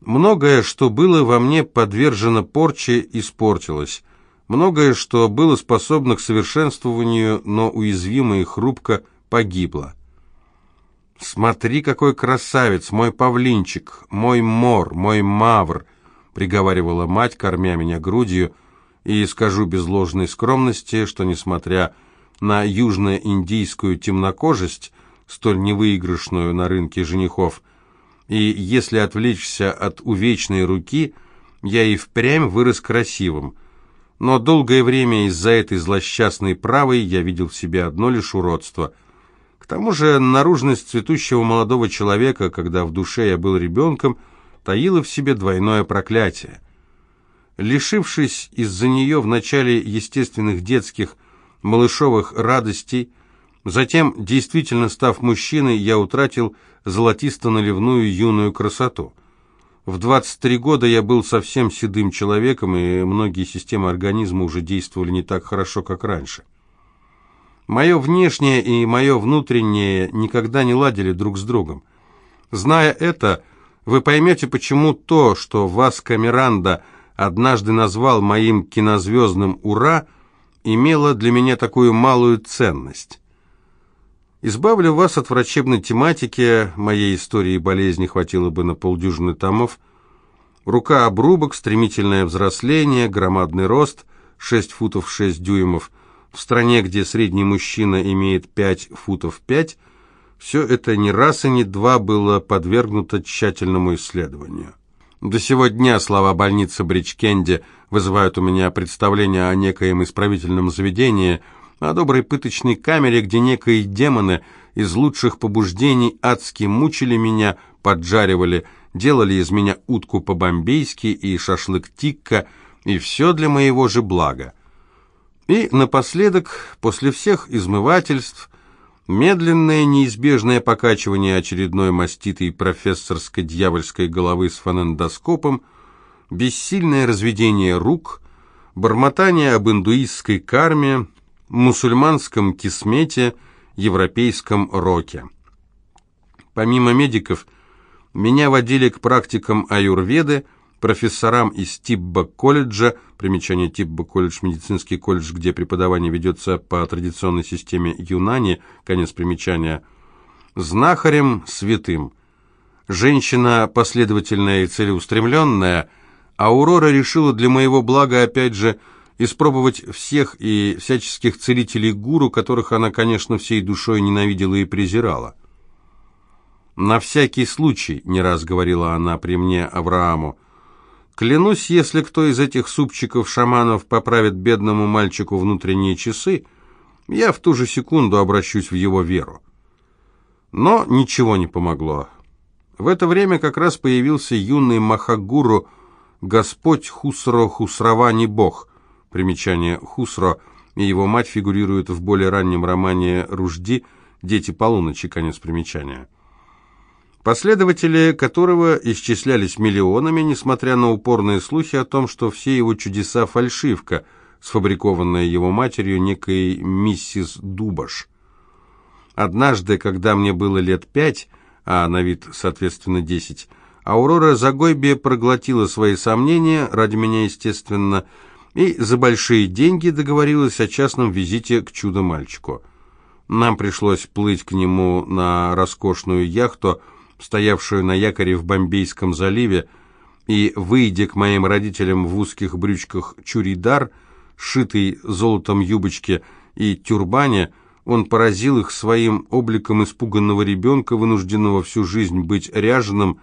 Многое, что было во мне подвержено порче, испортилось. Многое, что было способно к совершенствованию, но уязвимо и хрупко, погибло. «Смотри, какой красавец, мой павлинчик, мой мор, мой мавр!» — приговаривала мать, кормя меня грудью, и скажу без ложной скромности, что, несмотря на южно-индийскую темнокожесть, столь невыигрышную на рынке женихов, и если отвлечься от увечной руки, я и впрямь вырос красивым. Но долгое время из-за этой злосчастной правой я видел в себе одно лишь уродство. К тому же наружность цветущего молодого человека, когда в душе я был ребенком, таила в себе двойное проклятие. Лишившись из-за нее в начале естественных детских малышовых радостей, Затем, действительно став мужчиной, я утратил золотисто-наливную юную красоту. В 23 года я был совсем седым человеком, и многие системы организма уже действовали не так хорошо, как раньше. Мое внешнее и мое внутреннее никогда не ладили друг с другом. Зная это, вы поймете, почему то, что вас Камеранда однажды назвал моим кинозвездным «Ура», имело для меня такую малую ценность. Избавлю вас от врачебной тематики, моей истории болезни хватило бы на полдюжины томов. Рука обрубок, стремительное взросление, громадный рост, 6 футов 6 дюймов. В стране, где средний мужчина имеет 5 футов 5, все это не раз и не два было подвергнуто тщательному исследованию. До сего дня слова больницы Бричкенди вызывают у меня представление о некоем исправительном заведении – о доброй пыточной камере, где некие демоны из лучших побуждений адски мучили меня, поджаривали, делали из меня утку по-бомбейски и шашлык тикка, и все для моего же блага. И напоследок, после всех измывательств, медленное неизбежное покачивание очередной маститой профессорской дьявольской головы с фонендоскопом, бессильное разведение рук, бормотание об индуистской карме, мусульманском кисмете, европейском роке. Помимо медиков, меня водили к практикам аюрведы, профессорам из Тибба-колледжа, примечание Тибба-колледж, медицинский колледж, где преподавание ведется по традиционной системе Юнани, конец примечания, знахарем святым. Женщина последовательная и целеустремленная, Аурора решила для моего блага, опять же, испробовать всех и всяческих целителей-гуру, которых она, конечно, всей душой ненавидела и презирала. «На всякий случай», — не раз говорила она при мне Аврааму, «клянусь, если кто из этих супчиков-шаманов поправит бедному мальчику внутренние часы, я в ту же секунду обращусь в его веру». Но ничего не помогло. В это время как раз появился юный Махагуру, Господь Хусро Хусравани Бог, Примечание Хусро и его мать фигурируют в более раннем романе «Ружди. Дети полуночи». Конец примечания. Последователи которого исчислялись миллионами, несмотря на упорные слухи о том, что все его чудеса – фальшивка, сфабрикованная его матерью некой миссис Дубаш. Однажды, когда мне было лет пять, а на вид, соответственно, десять, Аурора Загойбе проглотила свои сомнения, ради меня, естественно, – и за большие деньги договорилась о частном визите к чудо-мальчику. Нам пришлось плыть к нему на роскошную яхту, стоявшую на якоре в Бомбейском заливе, и, выйдя к моим родителям в узких брючках чуридар, шитый золотом юбочке и тюрбане, он поразил их своим обликом испуганного ребенка, вынужденного всю жизнь быть ряженым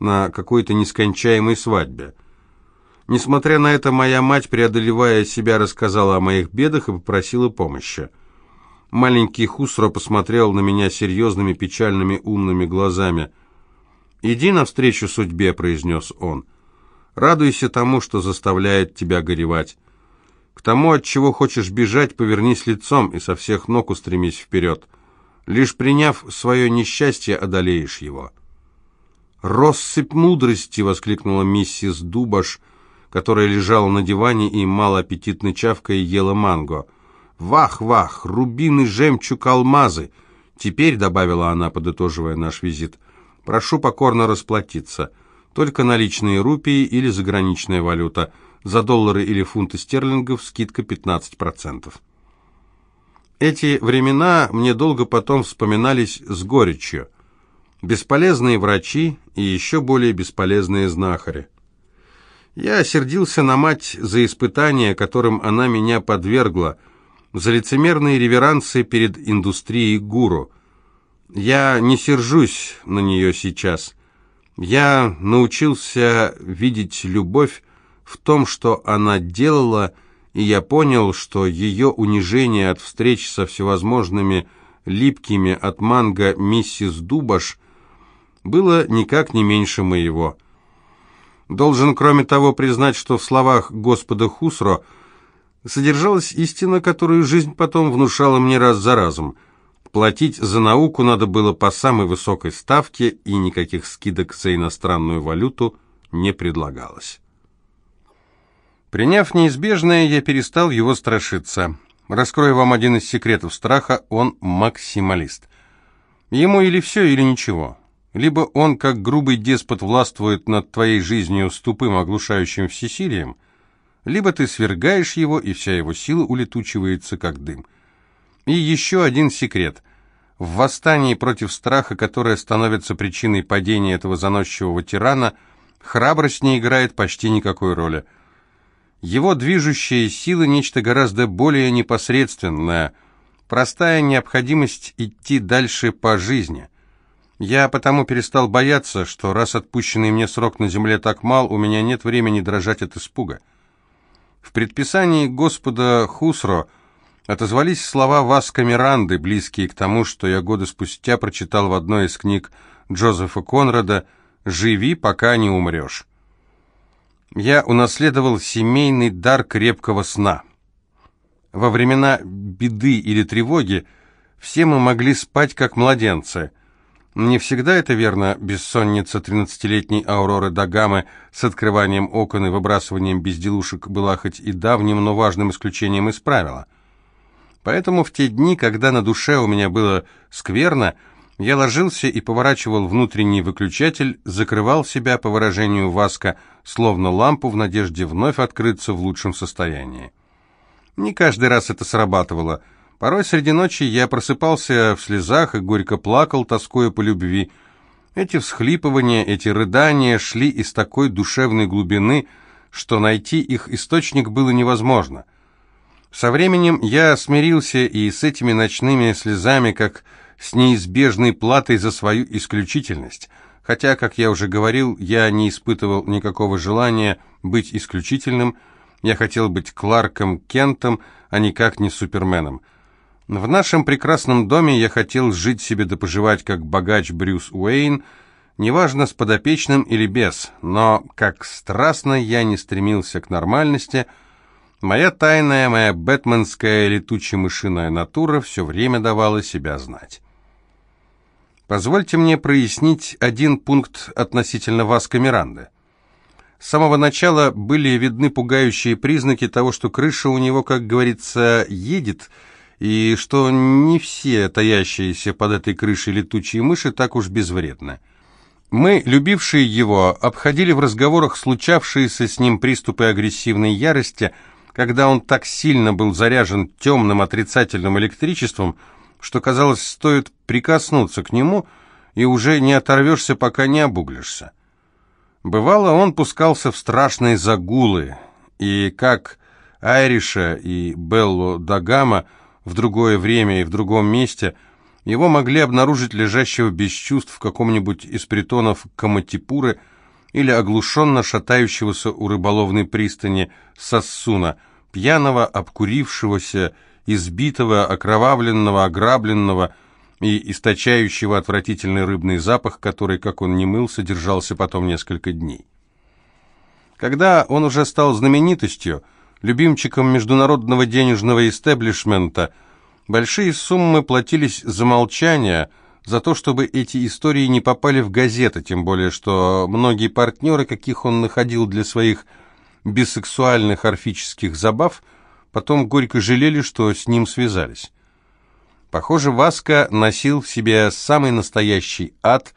на какой-то нескончаемой свадьбе. Несмотря на это, моя мать, преодолевая себя, рассказала о моих бедах и попросила помощи. Маленький Хусро посмотрел на меня серьезными, печальными, умными глазами. «Иди навстречу судьбе», — произнес он. «Радуйся тому, что заставляет тебя горевать. К тому, от чего хочешь бежать, повернись лицом и со всех ног устремись вперед. Лишь приняв свое несчастье, одолеешь его». «Россыпь мудрости!» — воскликнула миссис Дубаш — которая лежала на диване и малоаппетитно чавкая ела манго. «Вах-вах! Рубины, жемчуг, алмазы!» «Теперь», — добавила она, подытоживая наш визит, — «прошу покорно расплатиться. только наличные рупии или заграничная валюта. За доллары или фунты стерлингов скидка 15%. Эти времена мне долго потом вспоминались с горечью. Бесполезные врачи и еще более бесполезные знахари. Я сердился на мать за испытания, которым она меня подвергла, за лицемерные реверансы перед индустрией гуру. Я не сержусь на нее сейчас. Я научился видеть любовь в том, что она делала, и я понял, что ее унижение от встреч со всевозможными липкими от манго миссис Дубаш было никак не меньше моего. Должен, кроме того, признать, что в словах Господа Хусро содержалась истина, которую жизнь потом внушала мне раз за разом. Платить за науку надо было по самой высокой ставке, и никаких скидок за иностранную валюту не предлагалось. Приняв неизбежное, я перестал его страшиться. Раскрою вам один из секретов страха, он максималист. Ему или все, или ничего. Либо он, как грубый деспот, властвует над твоей жизнью с тупым оглушающим всесилием, либо ты свергаешь его, и вся его сила улетучивается, как дым. И еще один секрет. В восстании против страха, которое становится причиной падения этого заносчивого тирана, храбрость не играет почти никакой роли. Его движущая сила – нечто гораздо более непосредственное, простая необходимость идти дальше по жизни – я потому перестал бояться, что раз отпущенный мне срок на земле так мал, у меня нет времени дрожать от испуга. В предписании Господа Хусро отозвались слова Васка Миранды, близкие к тому, что я годы спустя прочитал в одной из книг Джозефа Конрада «Живи, пока не умрешь». Я унаследовал семейный дар крепкого сна. Во времена беды или тревоги все мы могли спать как младенцы – не всегда это верно, бессонница тринадцатилетней Ауроры Дагамы с открыванием окон и выбрасыванием безделушек была хоть и давним, но важным исключением из правила. Поэтому в те дни, когда на душе у меня было скверно, я ложился и поворачивал внутренний выключатель, закрывал себя, по выражению Васка, словно лампу в надежде вновь открыться в лучшем состоянии. Не каждый раз это срабатывало – Порой среди ночи я просыпался в слезах и горько плакал, тоскуя по любви. Эти всхлипывания, эти рыдания шли из такой душевной глубины, что найти их источник было невозможно. Со временем я смирился и с этими ночными слезами, как с неизбежной платой за свою исключительность, хотя, как я уже говорил, я не испытывал никакого желания быть исключительным, я хотел быть Кларком Кентом, а никак не Суперменом. В нашем прекрасном доме я хотел жить себе да поживать, как богач Брюс Уэйн, неважно, с подопечным или без, но как страстно я не стремился к нормальности, моя тайная, моя бэтменская летуче-мышиная натура все время давала себя знать. Позвольте мне прояснить один пункт относительно вас, Камеранды. С самого начала были видны пугающие признаки того, что крыша у него, как говорится, едет – и что не все таящиеся под этой крышей летучие мыши так уж безвредны. Мы, любившие его, обходили в разговорах случавшиеся с ним приступы агрессивной ярости, когда он так сильно был заряжен темным отрицательным электричеством, что, казалось, стоит прикоснуться к нему, и уже не оторвешься, пока не обуглишься. Бывало, он пускался в страшные загулы, и как Айриша и Белло Дагама – в другое время и в другом месте, его могли обнаружить лежащего без чувств в каком-нибудь из притонов Каматипуры или оглушенно шатающегося у рыболовной пристани Сассуна, пьяного, обкурившегося, избитого, окровавленного, ограбленного и источающего отвратительный рыбный запах, который, как он не мыл, содержался потом несколько дней. Когда он уже стал знаменитостью, любимчиком международного денежного истеблишмента. Большие суммы платились за молчание, за то, чтобы эти истории не попали в газеты, тем более что многие партнеры, каких он находил для своих бисексуальных орфических забав, потом горько жалели, что с ним связались. Похоже, Васка носил в себе самый настоящий ад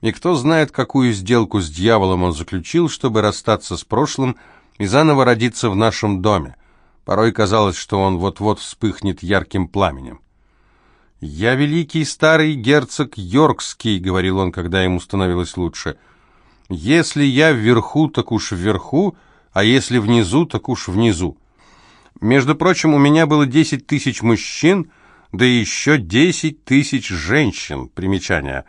И кто знает, какую сделку с дьяволом он заключил, чтобы расстаться с прошлым и заново родиться в нашем доме. Порой казалось, что он вот-вот вспыхнет ярким пламенем. «Я великий старый герцог Йоркский», — говорил он, когда ему становилось лучше. «Если я вверху, так уж вверху, а если внизу, так уж внизу». Между прочим, у меня было десять тысяч мужчин, да еще десять тысяч женщин. Примечание.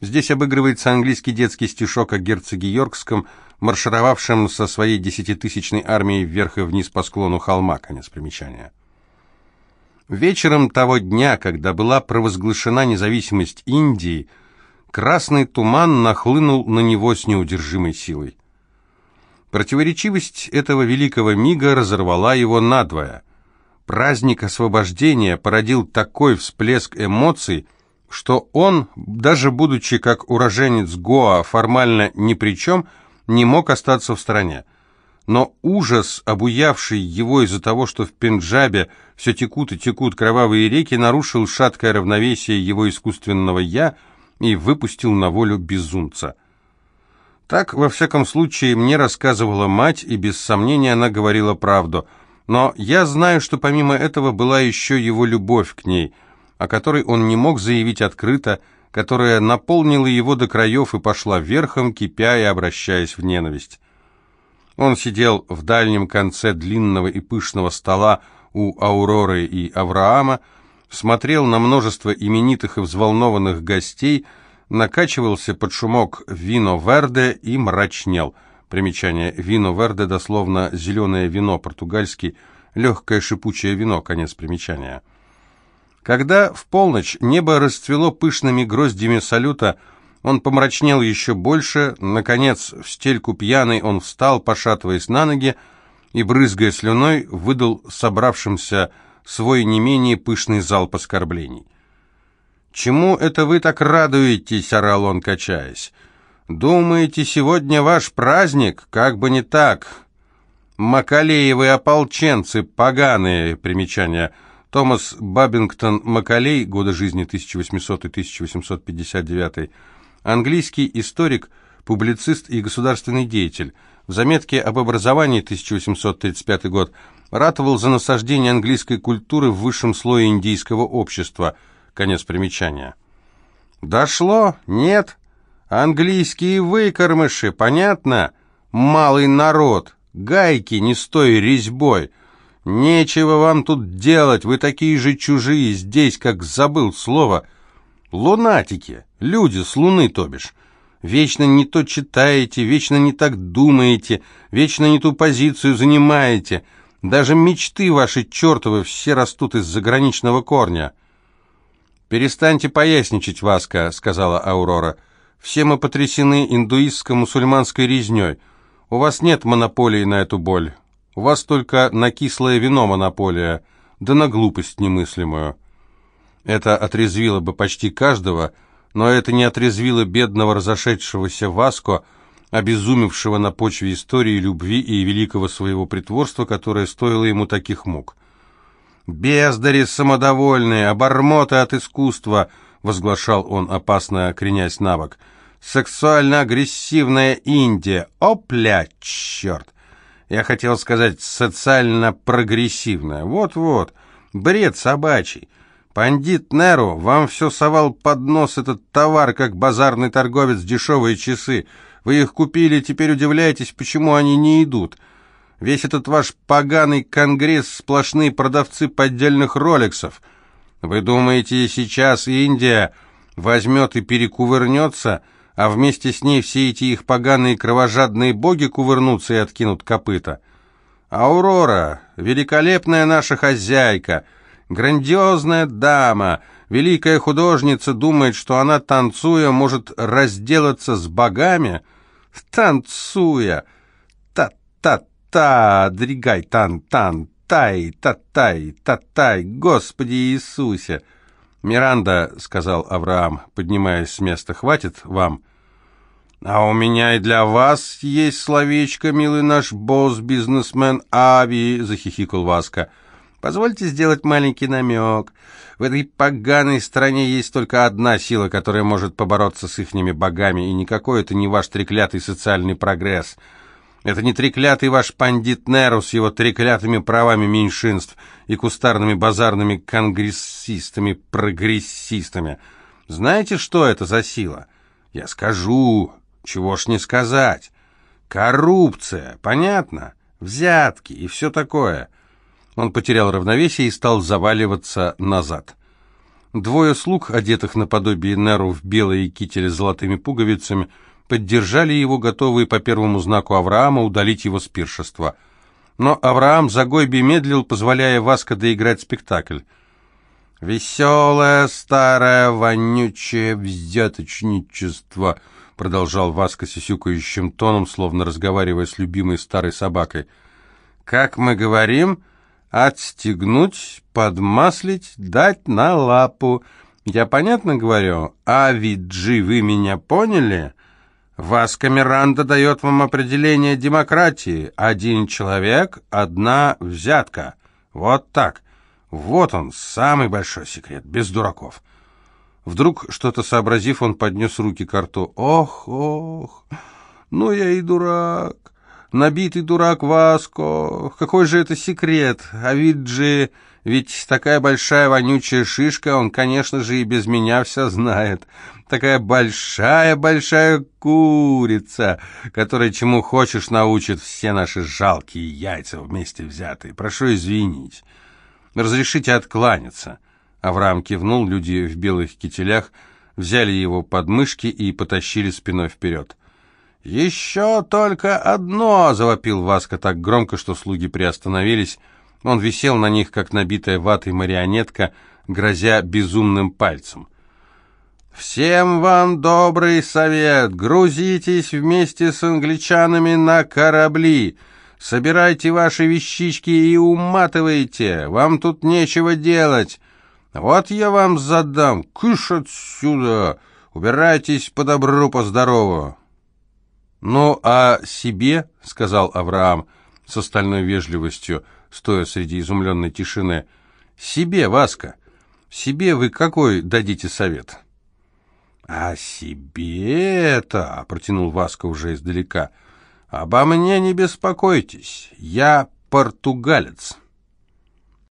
Здесь обыгрывается английский детский стишок о герцоге Йоркском, маршировавшем со своей десятитысячной армией вверх и вниз по склону холма. Конец примечания. Вечером того дня, когда была провозглашена независимость Индии, красный туман нахлынул на него с неудержимой силой. Противоречивость этого великого мига разорвала его надвое. Праздник освобождения породил такой всплеск эмоций, что он, даже будучи как уроженец Гоа формально ни при чем, не мог остаться в стороне но ужас, обуявший его из-за того, что в Пенджабе все текут и текут кровавые реки, нарушил шаткое равновесие его искусственного «я» и выпустил на волю безумца. Так, во всяком случае, мне рассказывала мать, и без сомнения она говорила правду. Но я знаю, что помимо этого была еще его любовь к ней, о которой он не мог заявить открыто, которая наполнила его до краев и пошла верхом, кипя и обращаясь в ненависть. Он сидел в дальнем конце длинного и пышного стола у Ауроры и Авраама, смотрел на множество именитых и взволнованных гостей, накачивался под шумок вино верде и мрачнел. Примечание «вино верде» дословно «зеленое вино» португальский, легкое шипучее вино, конец примечания. Когда в полночь небо расцвело пышными гроздями салюта, он помрачнел еще больше, наконец, в стельку пьяный он встал, пошатываясь на ноги, и, брызгая слюной, выдал собравшимся свой не менее пышный залп оскорблений. «Чему это вы так радуетесь?» — орал он, качаясь. «Думаете, сегодня ваш праздник? Как бы не так!» «Макалеевы ополченцы, поганые!» Примечание. Томас Бабингтон Макалей, годы жизни 1800-1859 английский историк, публицист и государственный деятель. В заметке об образовании 1835 год ратовал за насаждение английской культуры в высшем слое индийского общества. Конец примечания. «Дошло? Нет? Английские выкормыши, понятно? Малый народ, гайки не стой резьбой. Нечего вам тут делать, вы такие же чужие здесь, как забыл слово. Лунатики». Люди с Луны, то бишь. Вечно не то читаете, вечно не так думаете, вечно не ту позицию занимаете. Даже мечты ваши чертовы все растут из заграничного корня. «Перестаньте поясничать, Васка», — сказала Аурора. «Все мы потрясены индуистско-мусульманской резней. У вас нет монополии на эту боль. У вас только на кислое вино монополия, да на глупость немыслимую». Это отрезвило бы почти каждого, — но это не отрезвило бедного разошедшегося Васко, обезумевшего на почве истории, любви и великого своего притворства, которое стоило ему таких мук. «Бездари самодовольные, обормоты от искусства!» — возглашал он, опасно кренясь на бок. «Сексуально-агрессивная Индия! Опля, черт! Я хотел сказать социально-прогрессивная. Вот-вот, бред собачий!» «Пандит Неру, вам все совал под нос этот товар, как базарный торговец, дешевые часы. Вы их купили, теперь удивляетесь, почему они не идут. Весь этот ваш поганый конгресс — сплошные продавцы поддельных роликсов. Вы думаете, сейчас Индия возьмет и перекувырнется, а вместе с ней все эти их поганые кровожадные боги кувырнутся и откинут копыта? Аурора, великолепная наша хозяйка — Грандиозная дама, великая художница думает, что она, танцуя, может разделаться с богами? Танцуя! Та-та-та, дригай тан-тан, тай, та-тай, та-тай, Господи Иисусе! «Миранда», — сказал Авраам, поднимаясь с места, — «хватит вам?» «А у меня и для вас есть словечко, милый наш босс-бизнесмен Ави», — захихикал Васка. Позвольте сделать маленький намек. В этой поганой стране есть только одна сила, которая может побороться с ихними богами, и никакой это не ваш треклятый социальный прогресс. Это не треклятый ваш пандит Неру с его треклятыми правами меньшинств и кустарными базарными конгрессистами-прогрессистами. Знаете, что это за сила? Я скажу, чего ж не сказать. Коррупция, понятно? Взятки и все такое. Он потерял равновесие и стал заваливаться назад. Двое слуг, одетых наподобие Неру в белые кители с золотыми пуговицами, поддержали его, готовые по первому знаку Авраама удалить его с пиршества. Но Авраам Загойби медлил, позволяя Васко доиграть спектакль. «Веселое, старое, вонючее взяточничество», продолжал Васко сисюкающим тоном, словно разговаривая с любимой старой собакой. «Как мы говорим, отстегнуть, подмаслить, дать на лапу. Я понятно говорю? А Виджи, вы меня поняли?» Васко Миранда дает вам определение демократии. Один человек, одна взятка. Вот так. Вот он, самый большой секрет, без дураков. Вдруг, что-то сообразив, он поднес руки к рту. «Ох, ох, ну я и дурак, набитый дурак Васко, какой же это секрет, а ведь же, ведь такая большая вонючая шишка, он, конечно же, и без меня все знает, такая большая-большая курица, которая чему хочешь научит все наши жалкие яйца вместе взятые, прошу извинить, разрешите откланяться». Авраам кивнул, люди в белых кителях взяли его под мышки и потащили спиной вперед. «Еще только одно!» — завопил Васка так громко, что слуги приостановились. Он висел на них, как набитая ватой марионетка, грозя безумным пальцем. «Всем вам добрый совет! Грузитесь вместе с англичанами на корабли!» Собирайте ваши вещички и уматывайте. Вам тут нечего делать. Вот я вам задам, кыш отсюда, убирайтесь по добру, по здорову. Ну, а себе, — сказал Авраам с остальной вежливостью, стоя среди изумленной тишины, — себе, Васка, себе вы какой дадите совет? А себе-то, — протянул Васка уже издалека, — обо мне не беспокойтесь, я португалец».